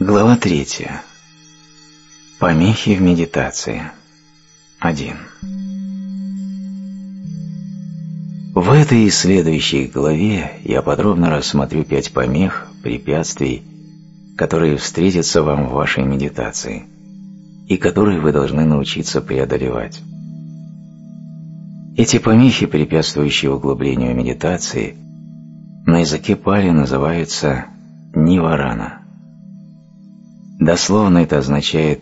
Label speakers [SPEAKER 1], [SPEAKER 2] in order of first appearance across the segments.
[SPEAKER 1] Глава третья. Помехи в медитации. 1. В этой и следующей главе я подробно рассмотрю пять помех, препятствий, которые встретятся вам в вашей медитации и которые вы должны научиться преодолевать. Эти помехи, препятствующие углублению медитации, на языке пали называются ниварана. Дословно это означает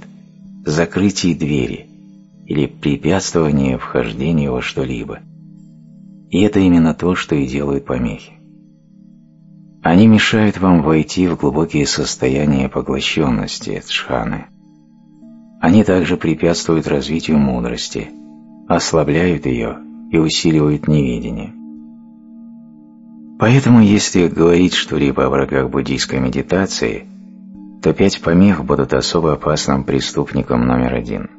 [SPEAKER 1] «закрытие двери» или препятствование вхождению во что-либо. И это именно то, что и делают помехи. Они мешают вам войти в глубокие состояния поглощенности, джханы. Они также препятствуют развитию мудрости, ослабляют ее и усиливают неведение. Поэтому, если говорить что-либо о врагах буддийской медитации, то пять помех будут особо опасным преступником номер один.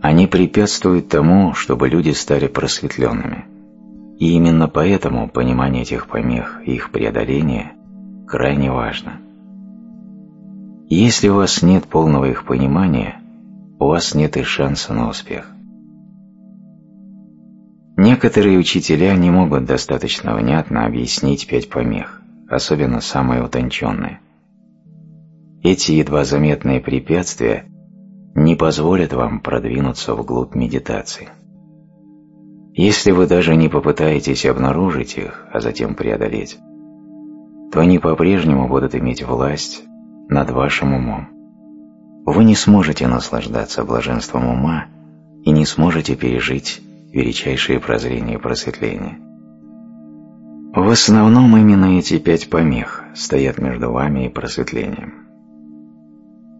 [SPEAKER 1] Они препятствуют тому, чтобы люди стали просветленными. И именно поэтому понимание этих помех и их преодоление крайне важно. Если у вас нет полного их понимания, у вас нет и шанса на успех. Некоторые учителя не могут достаточно внятно объяснить пять помех, особенно самые утонченные. Эти едва заметные препятствия не позволят вам продвинуться вглубь медитации. Если вы даже не попытаетесь обнаружить их, а затем преодолеть, то они по-прежнему будут иметь власть над вашим умом. Вы не сможете наслаждаться блаженством ума и не сможете пережить величайшие прозрения и просветления. В основном именно эти пять помех стоят между вами и просветлением.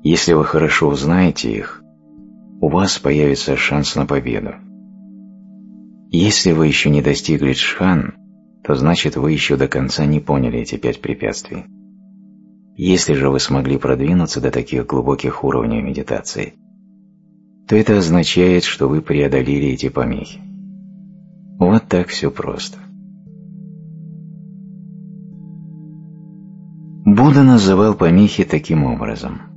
[SPEAKER 1] Если вы хорошо узнаете их, у вас появится шанс на победу. Если вы еще не достигли джхан, то значит вы еще до конца не поняли эти пять препятствий. Если же вы смогли продвинуться до таких глубоких уровней медитации, то это означает, что вы преодолели эти помехи. Вот так все просто. Будда называл помехи таким образом.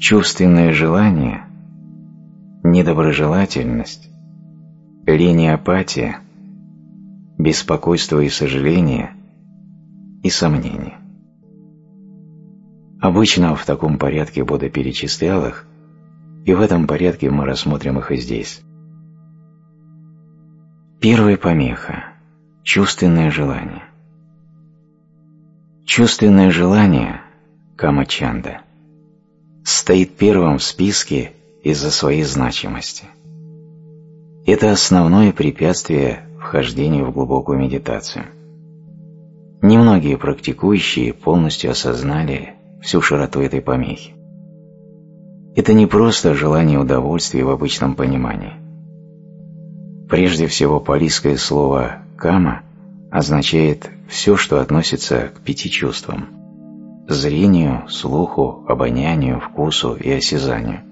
[SPEAKER 1] Чувственное желание, недоброжелательность, лень и апатия, беспокойство и сожаление и сомнение. Обычно в таком порядке Будда перечислял их, и в этом порядке мы рассмотрим их и здесь. Первая помеха – чувственное желание. Чувственное желание – камачанда – стоит первым в списке из-за своей значимости. Это основное препятствие вхождению в глубокую медитацию. Немногие практикующие полностью осознали всю широту этой помехи. Это не просто желание удовольствия в обычном понимании. Прежде всего, палийское слово «кама» означает все, что относится к пяти чувствам – зрению, слуху, обонянию, вкусу и осязанию.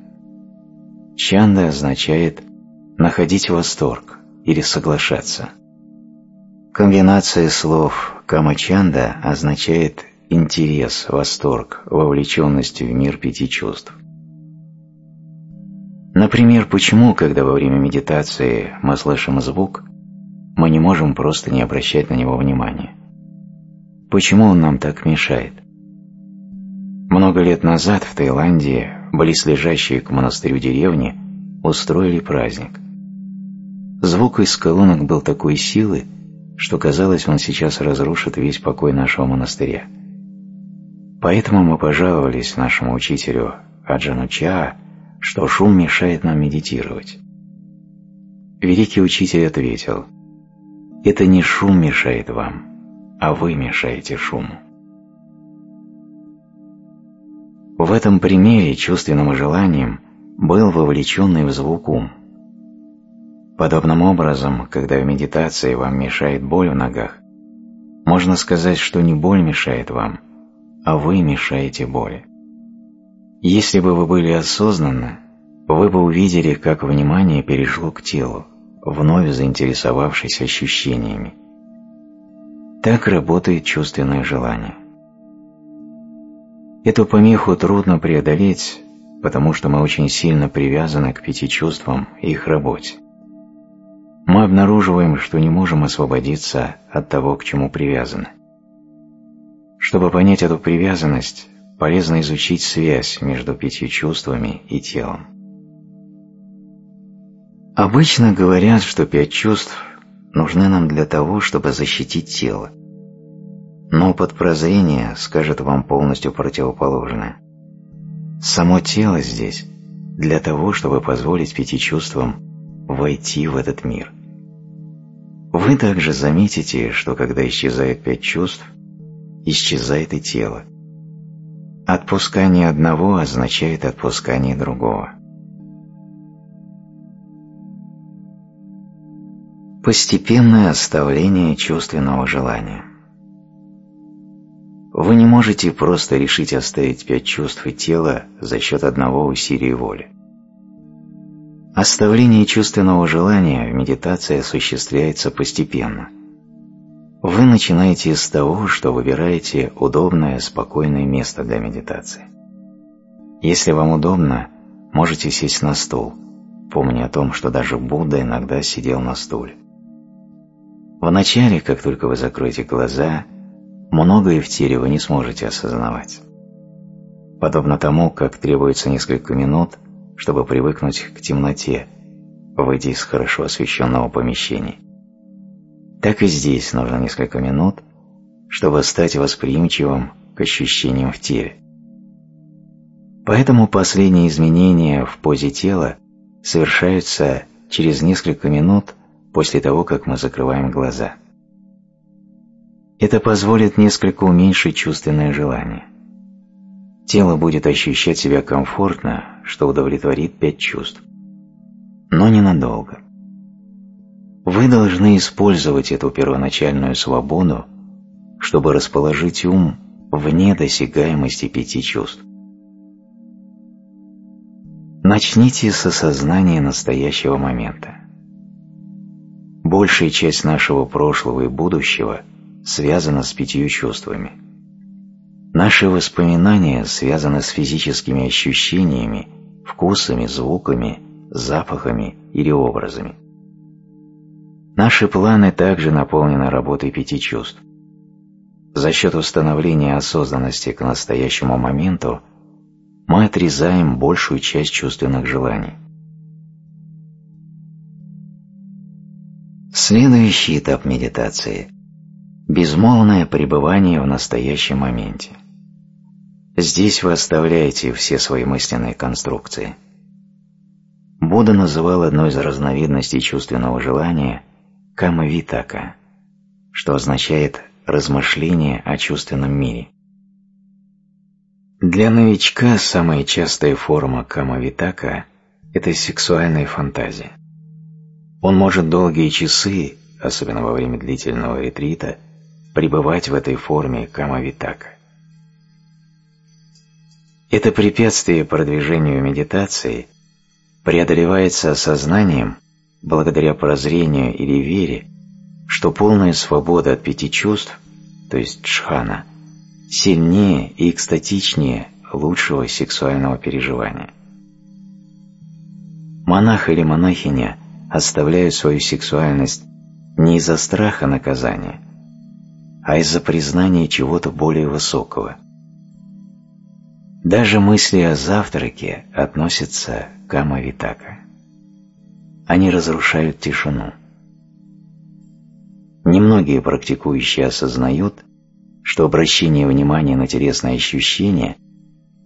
[SPEAKER 1] Чанда означает находить восторг или соглашаться. Комбинация слов «кама-чанда» означает интерес, восторг, вовлеченность в мир пяти чувств. Например, почему, когда во время медитации мы слышим звук, мы не можем просто не обращать на него внимания? Почему он нам так мешает? Много лет назад в Таиланде близлежащие к монастырю деревни устроили праздник. Звук из колонок был такой силы, что казалось, он сейчас разрушит весь покой нашего монастыря. Поэтому мы пожаловались нашему учителю Аджану Чаа, что шум мешает нам медитировать. Великий учитель ответил, «Это не шум мешает вам, а вы мешаете шуму». В этом примере чувственным желанием был вовлеченный в звук ум. Подобным образом, когда в медитации вам мешает боль в ногах, можно сказать, что не боль мешает вам, а вы мешаете боли. Если бы вы были осознанны, вы бы увидели, как внимание перешло к телу, вновь заинтересовавшись ощущениями. Так работает чувственное желание. Эту помеху трудно преодолеть, потому что мы очень сильно привязаны к пяти чувствам и их работе. Мы обнаруживаем, что не можем освободиться от того, к чему привязаны. Чтобы понять эту привязанность, полезно изучить связь между пятью чувствами и телом. Обычно говорят, что пять чувств нужны нам для того, чтобы защитить тело. Но опыт прозрения скажет вам полностью противоположное. Само тело здесь для того, чтобы позволить пяти чувствам войти в этот мир. Вы также заметите, что когда исчезает пять чувств, исчезает и тело. Отпускание одного означает отпускание другого. Постепенное оставление чувственного желания. Вы не можете просто решить оставить пять чувств и тела за счет одного усилия воли. Оставление чувственного желания в медитации осуществляется постепенно. Вы начинаете с того, что выбираете удобное, спокойное место для медитации. Если вам удобно, можете сесть на стул, помня о том, что даже Будда иногда сидел на стуле. Вначале, как только вы закроете глаза, многое в теле вы не сможете осознавать. Подобно тому, как требуется несколько минут, чтобы привыкнуть к темноте, выйдя из хорошо освещенного помещения. Так и здесь нужно несколько минут, чтобы стать восприимчивым к ощущениям в теле. Поэтому последние изменения в позе тела совершаются через несколько минут после того, как мы закрываем глаза. Это позволит несколько уменьшить чувственное желание. Тело будет ощущать себя комфортно, что удовлетворит пять чувств. Но ненадолго. Вы должны использовать эту первоначальную свободу, чтобы расположить ум вне досягаемости пяти чувств. Начните с осознания настоящего момента. Большая часть нашего прошлого и будущего связана с пятью чувствами. Наши воспоминания связаны с физическими ощущениями, вкусами, звуками, запахами или образами. Наши планы также наполнены работой пяти чувств. За счет установления осознанности к настоящему моменту мы отрезаем большую часть чувственных желаний. Следующий этап медитации – безмолвное пребывание в настоящем моменте. Здесь вы оставляете все свои мысленные конструкции. Будда называл одной из разновидностей чувственного желания камавитака, что означает размышление о чувственном мире. Для новичка самая частая форма камавитака – это сексуальная фантазия. Он может долгие часы, особенно во время длительного ретрита, пребывать в этой форме камавитака. Это препятствие продвижению медитации преодолевается осознанием, благодаря прозрению или вере, что полная свобода от пяти чувств, то есть джхана, сильнее и экстатичнее лучшего сексуального переживания. Монах или монахиня – оставляют свою сексуальность не из-за страха наказания, а из-за признания чего-то более высокого. Даже мысли о завтраке относятся к амавитака. Они разрушают тишину. Немногие практикующие осознают, что обращение внимания на телесные ощущения,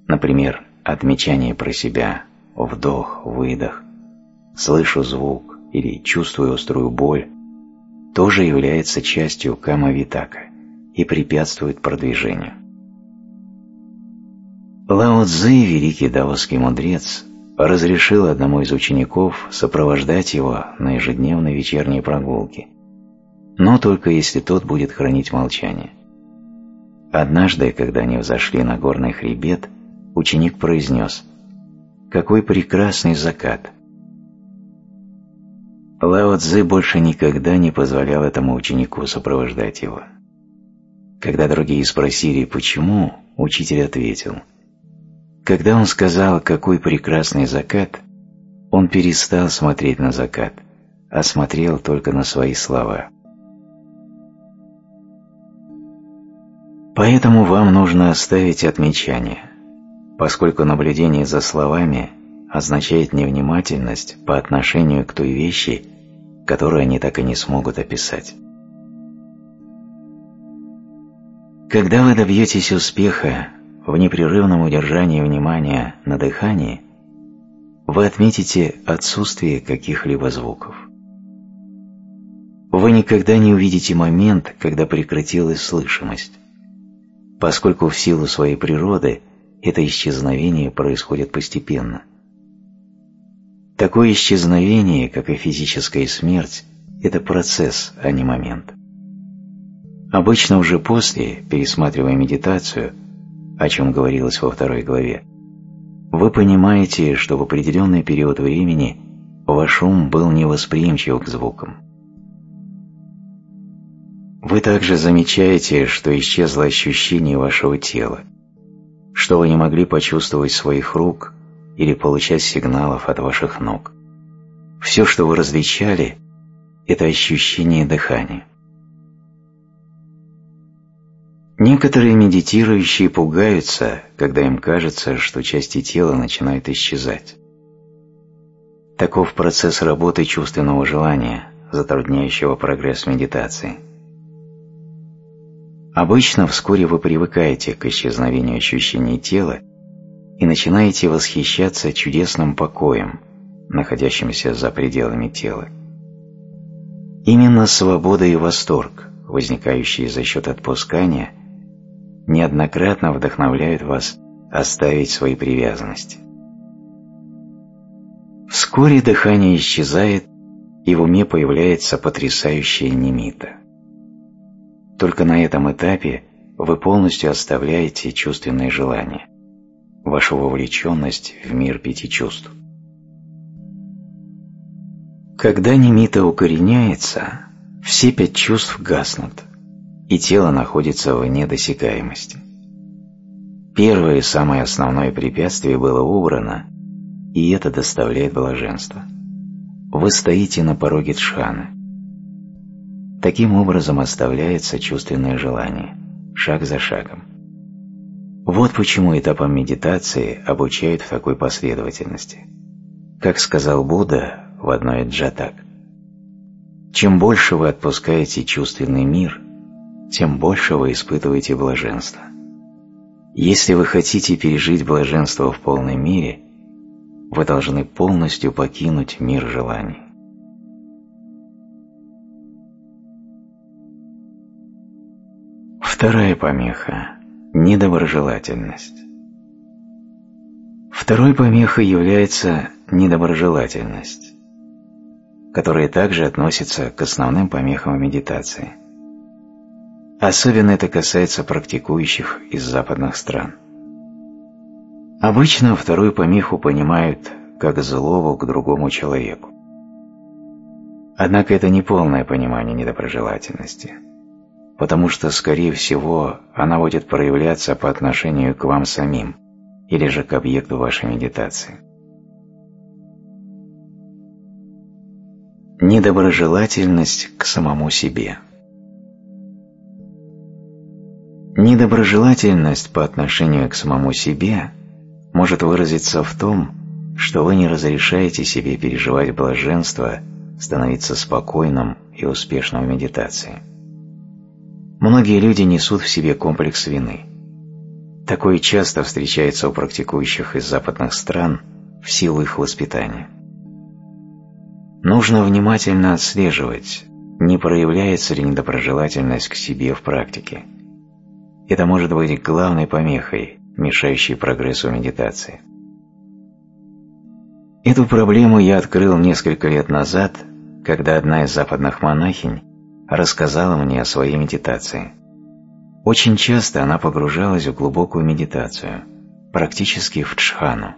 [SPEAKER 1] например, отмечание про себя, вдох, выдох, слышу звук, или чувствуя острую боль, тоже является частью кама-витака и препятствует продвижению. Лао Цзи, великий даосский мудрец, разрешил одному из учеников сопровождать его на ежедневной вечерней прогулке, но только если тот будет хранить молчание. Однажды, когда они взошли на горный хребет, ученик произнес «Какой прекрасный закат! Лао Цзы больше никогда не позволял этому ученику сопровождать его. Когда другие спросили «почему?», учитель ответил «Когда он сказал, какой прекрасный закат, он перестал смотреть на закат, а смотрел только на свои слова». Поэтому вам нужно оставить отмечание, поскольку наблюдение за словами означает невнимательность по отношению к той вещи, которую они так и не смогут описать. Когда вы добьетесь успеха в непрерывном удержании внимания на дыхании, вы отметите отсутствие каких-либо звуков. Вы никогда не увидите момент, когда прекратилась слышимость, поскольку в силу своей природы это исчезновение происходит постепенно. Такое исчезновение, как и физическая смерть, это процесс, а не момент. Обычно уже после, пересматривая медитацию, о чем говорилось во второй главе, вы понимаете, что в определенный период времени ваш ум был невосприимчив к звукам. Вы также замечаете, что исчезло ощущение вашего тела, что вы не могли почувствовать своих рук или получать сигналов от ваших ног. Все, что вы различали, это ощущение дыхания. Некоторые медитирующие пугаются, когда им кажется, что части тела начинают исчезать. Таков процесс работы чувственного желания, затрудняющего прогресс медитации. Обычно вскоре вы привыкаете к исчезновению ощущений тела и начинаете восхищаться чудесным покоем, находящимся за пределами тела. Именно свобода и восторг, возникающие за счет отпускания – неоднократно вдохновляют вас оставить свои привязанности. Вскоре дыхание исчезает, и в уме появляется потрясающая немита. Только на этом этапе вы полностью оставляете чувственные желания, вашу вовлеченность в мир пяти чувств. Когда немита укореняется, все пять чувств гаснут – и тело находится вне досягаемости. Первое и самое основное препятствие было убрано, и это доставляет блаженство. Вы стоите на пороге Джханы. Таким образом оставляется чувственное желание, шаг за шагом. Вот почему этапом медитации обучают в такой последовательности. Как сказал Будда в одной джатак, чем больше вы отпускаете чувственный мир – тем больше вы испытываете блаженство. Если вы хотите пережить блаженство в полной мере, вы должны полностью покинуть мир желаний. Вторая помеха – недоброжелательность. Второй помехой является недоброжелательность, которая также относится к основным помехам медитации – Особенно это касается практикующих из западных стран. Обычно вторую помеху понимают как злого к другому человеку. Однако это не полное понимание недоброжелательности, потому что, скорее всего, она будет проявляться по отношению к вам самим или же к объекту вашей медитации. Недоброжелательность к самому себе – Недоброжелательность по отношению к самому себе может выразиться в том, что вы не разрешаете себе переживать блаженство, становиться спокойным и успешным в медитации. Многие люди несут в себе комплекс вины. Такое часто встречается у практикующих из западных стран в силу их воспитания. Нужно внимательно отслеживать, не проявляется ли недоброжелательность к себе в практике – это может быть главной помехой, мешающей прогрессу медитации. Эту проблему я открыл несколько лет назад, когда одна из западных монахинь рассказала мне о своей медитации. Очень часто она погружалась в глубокую медитацию, практически в джхану.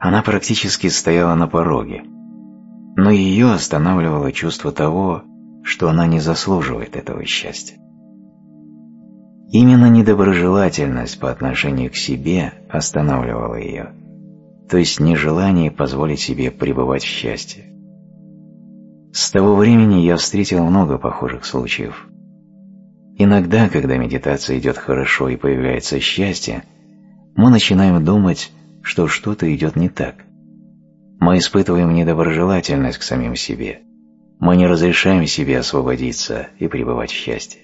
[SPEAKER 1] Она практически стояла на пороге, но ее останавливало чувство того, что она не заслуживает этого счастья. Именно недоброжелательность по отношению к себе останавливала ее, то есть нежелание позволить себе пребывать в счастье. С того времени я встретил много похожих случаев. Иногда, когда медитация идет хорошо и появляется счастье, мы начинаем думать, что что-то идет не так. Мы испытываем недоброжелательность к самим себе. Мы не разрешаем себе освободиться и пребывать в счастье.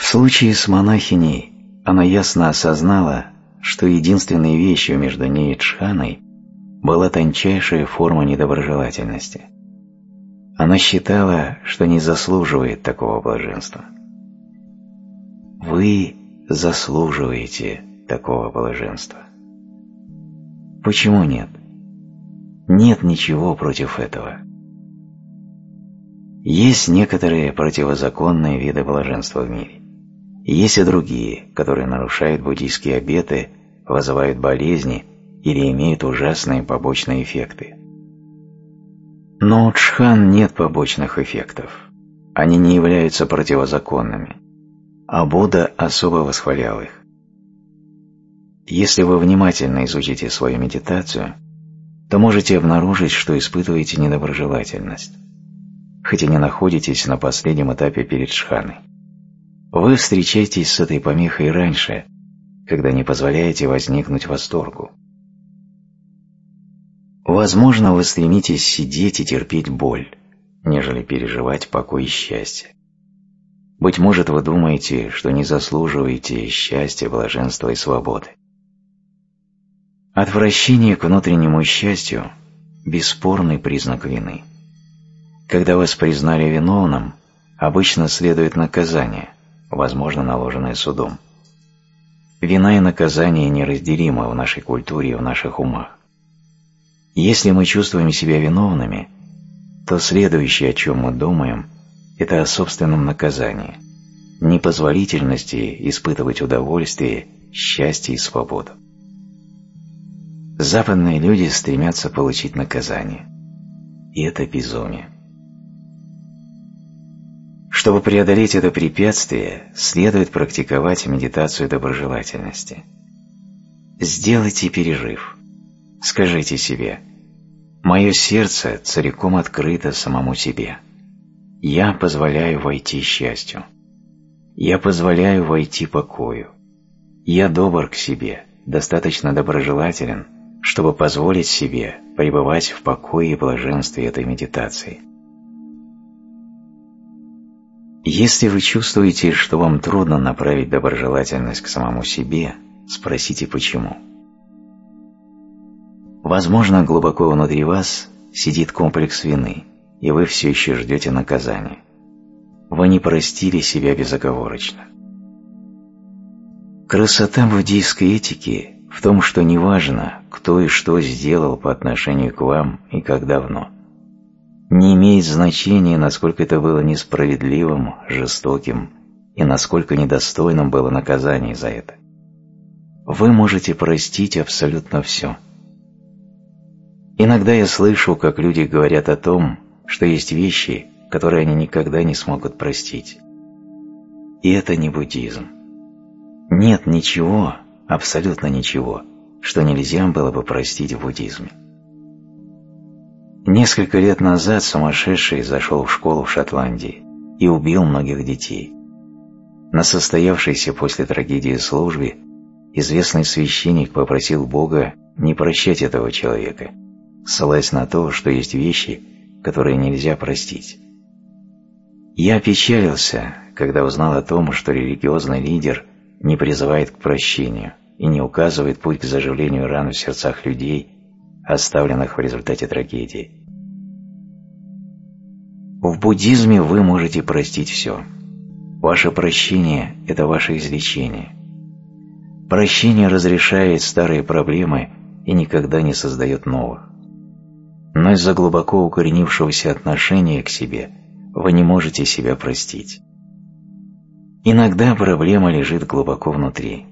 [SPEAKER 1] В случае с монахиней она ясно осознала, что единственной вещью между ней и Чханой была тончайшая форма недоброжелательности. Она считала, что не заслуживает такого блаженства. Вы заслуживаете такого блаженства. Почему нет? Нет ничего против этого. Есть некоторые противозаконные виды блаженства в мире. Есть и другие, которые нарушают буддийские обеты, вызывают болезни или имеют ужасные побочные эффекты. Но у Чхан нет побочных эффектов. Они не являются противозаконными, а Будда особо восхвалял их. Если вы внимательно изучите свою медитацию, то можете обнаружить, что испытываете недоброжелательность, хотя не находитесь на последнем этапе перед Шханой. Вы встречаетесь с этой помехой раньше, когда не позволяете возникнуть восторгу. Возможно, вы стремитесь сидеть и терпеть боль, нежели переживать покой и счастье. Быть может, вы думаете, что не заслуживаете счастья, блаженства и свободы. Отвращение к внутреннему счастью – бесспорный признак вины. Когда вас признали виновным, обычно следует наказание, возможно, наложенное судом. Вина и наказание неразделимы в нашей культуре и в наших умах. Если мы чувствуем себя виновными, то следующее, о чем мы думаем, это о собственном наказании, непозволительности испытывать удовольствие, счастье и свободу. Западные люди стремятся получить наказание. И это безумие. Чтобы преодолеть это препятствие, следует практиковать медитацию доброжелательности. Сделайте пережив. Скажите себе «Мое сердце целиком открыто самому себе. Я позволяю войти счастью. Я позволяю войти покою. Я добр к себе, достаточно доброжелателен, чтобы позволить себе пребывать в покое и блаженстве этой медитации. Если вы чувствуете, что вам трудно направить доброжелательность к самому себе, спросите почему. Возможно, глубоко внутри вас сидит комплекс вины, и вы все еще ждете наказания. Вы не простили себя безоговорочно. Красота буддийской этики в том, что неважно, кто и что сделал по отношению к вам и как давно. Не имеет значения, насколько это было несправедливым, жестоким и насколько недостойным было наказание за это. Вы можете простить абсолютно все. Иногда я слышу, как люди говорят о том, что есть вещи, которые они никогда не смогут простить. И это не буддизм. Нет ничего, абсолютно ничего, что нельзя было бы простить в буддизме. Несколько лет назад сумасшедший зашел в школу в Шотландии и убил многих детей. На состоявшейся после трагедии службе известный священник попросил Бога не прощать этого человека, ссылаясь на то, что есть вещи, которые нельзя простить. Я опечалился, когда узнал о том, что религиозный лидер не призывает к прощению, и не указывает путь к заживлению ран в сердцах людей, оставленных в результате трагедии. В буддизме вы можете простить все. Ваше прощение – это ваше излечение. Прощение разрешает старые проблемы и никогда не создает новых. Но из-за глубоко укоренившегося отношения к себе вы не можете себя простить. Иногда проблема лежит глубоко внутри,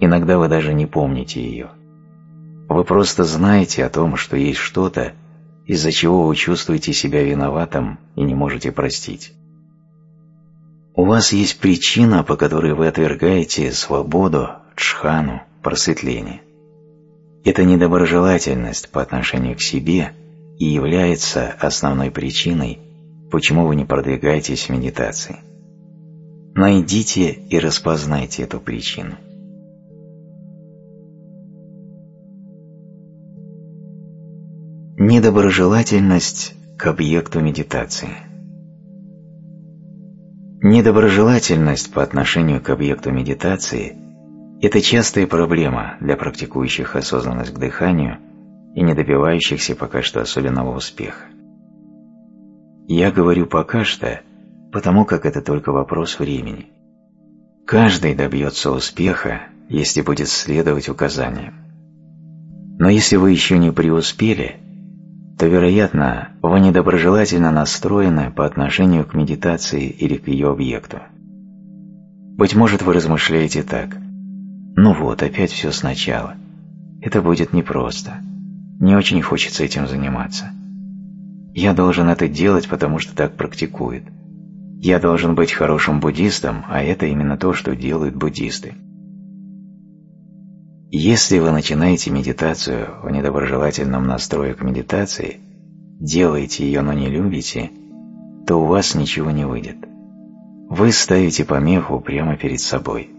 [SPEAKER 1] Иногда вы даже не помните ее. Вы просто знаете о том, что есть что-то, из-за чего вы чувствуете себя виноватым и не можете простить. У вас есть причина, по которой вы отвергаете свободу, джхану, просветление. Это недоброжелательность по отношению к себе и является основной причиной, почему вы не продвигаетесь в медитации. Найдите и распознайте эту причину. Недоброжелательность к объекту медитации. Недоброжелательность по отношению к объекту медитации – это частая проблема для практикующих осознанность к дыханию и не добивающихся пока что особенного успеха. Я говорю «пока что», потому как это только вопрос времени. Каждый добьется успеха, если будет следовать указаниям. Но если вы еще не преуспели, то, вероятно, вы недоброжелательно настроены по отношению к медитации или к ее объекту. Быть может, вы размышляете так. Ну вот, опять все сначала. Это будет непросто. Не очень хочется этим заниматься. Я должен это делать, потому что так практикует. Я должен быть хорошим буддистом, а это именно то, что делают буддисты. Если вы начинаете медитацию в недоброжелательном настрое к медитации, делаете ее, но не любите, то у вас ничего не выйдет. Вы ставите помеху прямо перед собой.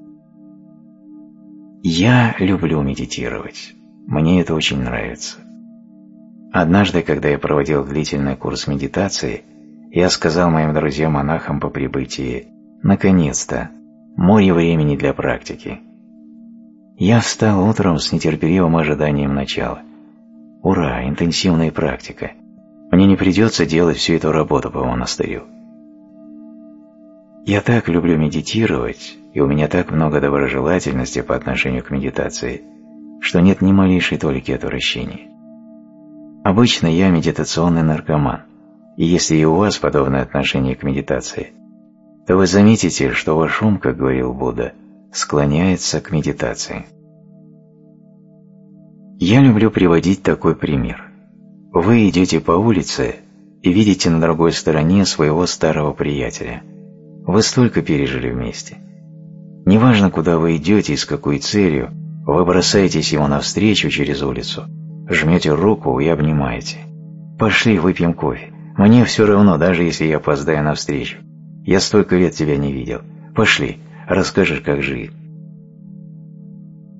[SPEAKER 1] Я люблю медитировать. Мне это очень нравится. Однажды, когда я проводил длительный курс медитации, я сказал моим друзьям-монахам по прибытии «Наконец-то! Море времени для практики!» Я встал утром с нетерпеливым ожиданием начала. Ура, интенсивная практика. Мне не придется делать всю эту работу по монастырю. Я так люблю медитировать, и у меня так много доброжелательности по отношению к медитации, что нет ни малейшей толики отвращения. Обычно я медитационный наркоман, и если и у вас подобное отношение к медитации, то вы заметите, что ваш ум, как говорил Будда, склоняется к медитации. Я люблю приводить такой пример. Вы идете по улице и видите на другой стороне своего старого приятеля. Вы столько пережили вместе. Неважно, куда вы идете и с какой целью, вы бросаетесь ему навстречу через улицу, жмете руку и обнимаете. «Пошли, выпьем кофе. Мне все равно, даже если я опоздаю навстречу. Я столько лет тебя не видел. Пошли, расскажешь, как жить.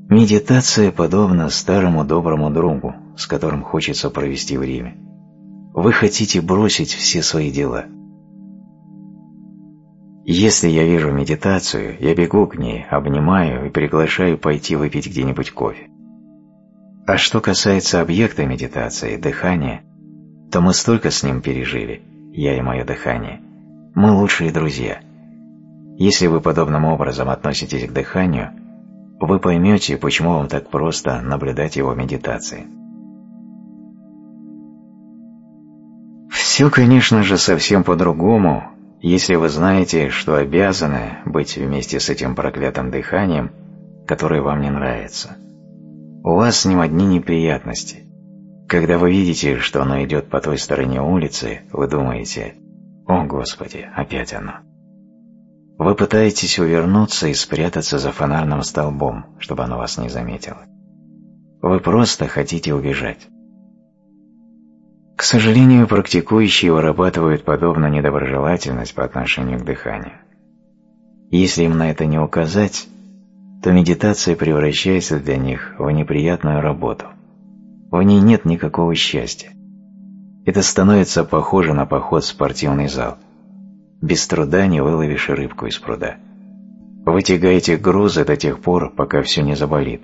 [SPEAKER 1] Медитация подобна старому доброму другу, с которым хочется провести время. Вы хотите бросить все свои дела. Если я вижу медитацию, я бегу к ней, обнимаю и приглашаю пойти выпить где-нибудь кофе. А что касается объекта медитации, дыхания, то мы столько с ним пережили, я и мое дыхание. Мы лучшие друзья – если вы подобным образом относитесь к дыханию, вы поймете, почему вам так просто наблюдать его медитации. Все, конечно же, совсем по-другому, если вы знаете, что обязаны быть вместе с этим проклятым дыханием, которое вам не нравится. У вас с ним одни неприятности. Когда вы видите, что оно идет по той стороне улицы, вы думаете «О, Господи, опять оно». Вы пытаетесь увернуться и спрятаться за фонарным столбом, чтобы оно вас не заметило. Вы просто хотите убежать. К сожалению, практикующие вырабатывают подобную недоброжелательность по отношению к дыханию. Если им на это не указать, то медитация превращается для них в неприятную работу. В ней нет никакого счастья. Это становится похоже на поход в спортивный зал – без труда не выловишь рыбку из пруда. Вы тягаете грузы до тех пор, пока все не заболит,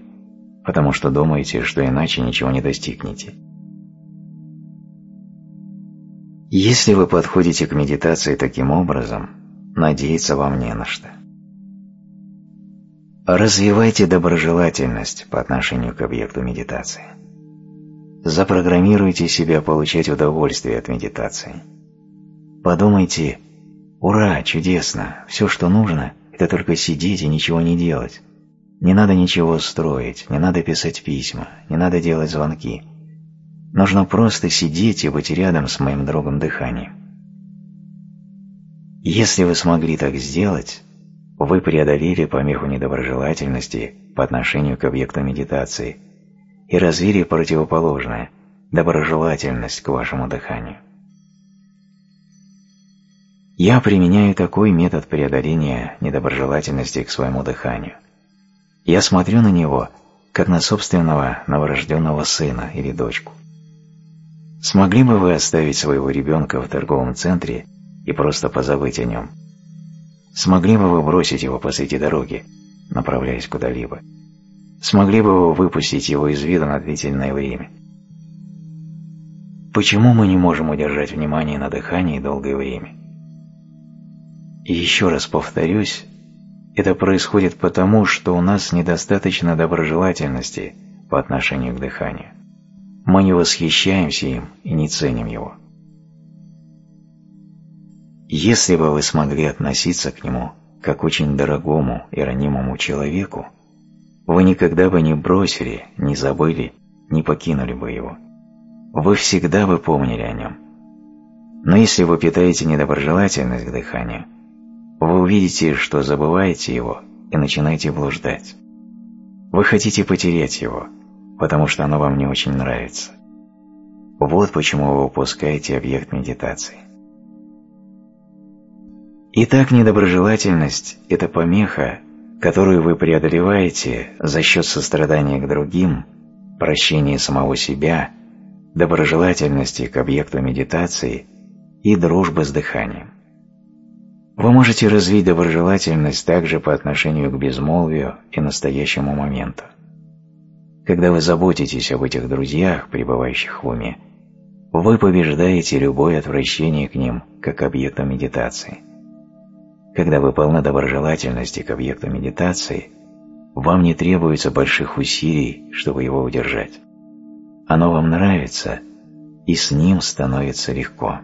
[SPEAKER 1] потому что думаете, что иначе ничего не достигнете. Если вы подходите к медитации таким образом, надеяться вам не на что. Развивайте доброжелательность по отношению к объекту медитации. Запрограммируйте себя получать удовольствие от медитации. Подумайте, Ура, чудесно! Все, что нужно, это только сидеть и ничего не делать. Не надо ничего строить, не надо писать письма, не надо делать звонки. Нужно просто сидеть и быть рядом с моим другом дыханием. Если вы смогли так сделать, вы преодолели помеху недоброжелательности по отношению к объекту медитации и развили противоположное – доброжелательность к вашему дыханию. Я применяю такой метод преодоления недоброжелательности к своему дыханию. Я смотрю на него, как на собственного новорожденного сына или дочку. Смогли бы вы оставить своего ребенка в торговом центре и просто позабыть о нем? Смогли бы вы бросить его посреди дороги, направляясь куда-либо? Смогли бы вы выпустить его из вида на длительное время? Почему мы не можем удержать внимание на дыхании долгое время? И еще раз повторюсь, это происходит потому, что у нас недостаточно доброжелательности по отношению к дыханию. Мы не восхищаемся им и не ценим его. Если бы вы смогли относиться к нему как очень дорогому и ранимому человеку, вы никогда бы не бросили, не забыли, не покинули бы его. Вы всегда бы помнили о нем. Но если вы питаете недоброжелательность к дыханию, вы увидите, что забываете его и начинаете блуждать. Вы хотите потерять его – потому что оно вам не очень нравится. Вот почему вы упускаете объект медитации. Итак, недоброжелательность – это помеха, которую вы преодолеваете за счет сострадания к другим, прощения самого себя, доброжелательности к объекту медитации и дружбы с дыханием. Вы можете развить доброжелательность также по отношению к безмолвию и настоящему моменту. Когда вы заботитесь об этих друзьях, пребывающих в уме, вы побеждаете любое отвращение к ним, как объекту медитации. Когда вы полны доброжелательности к объекту медитации, вам не требуется больших усилий, чтобы его удержать. Оно вам нравится, и с ним становится легко.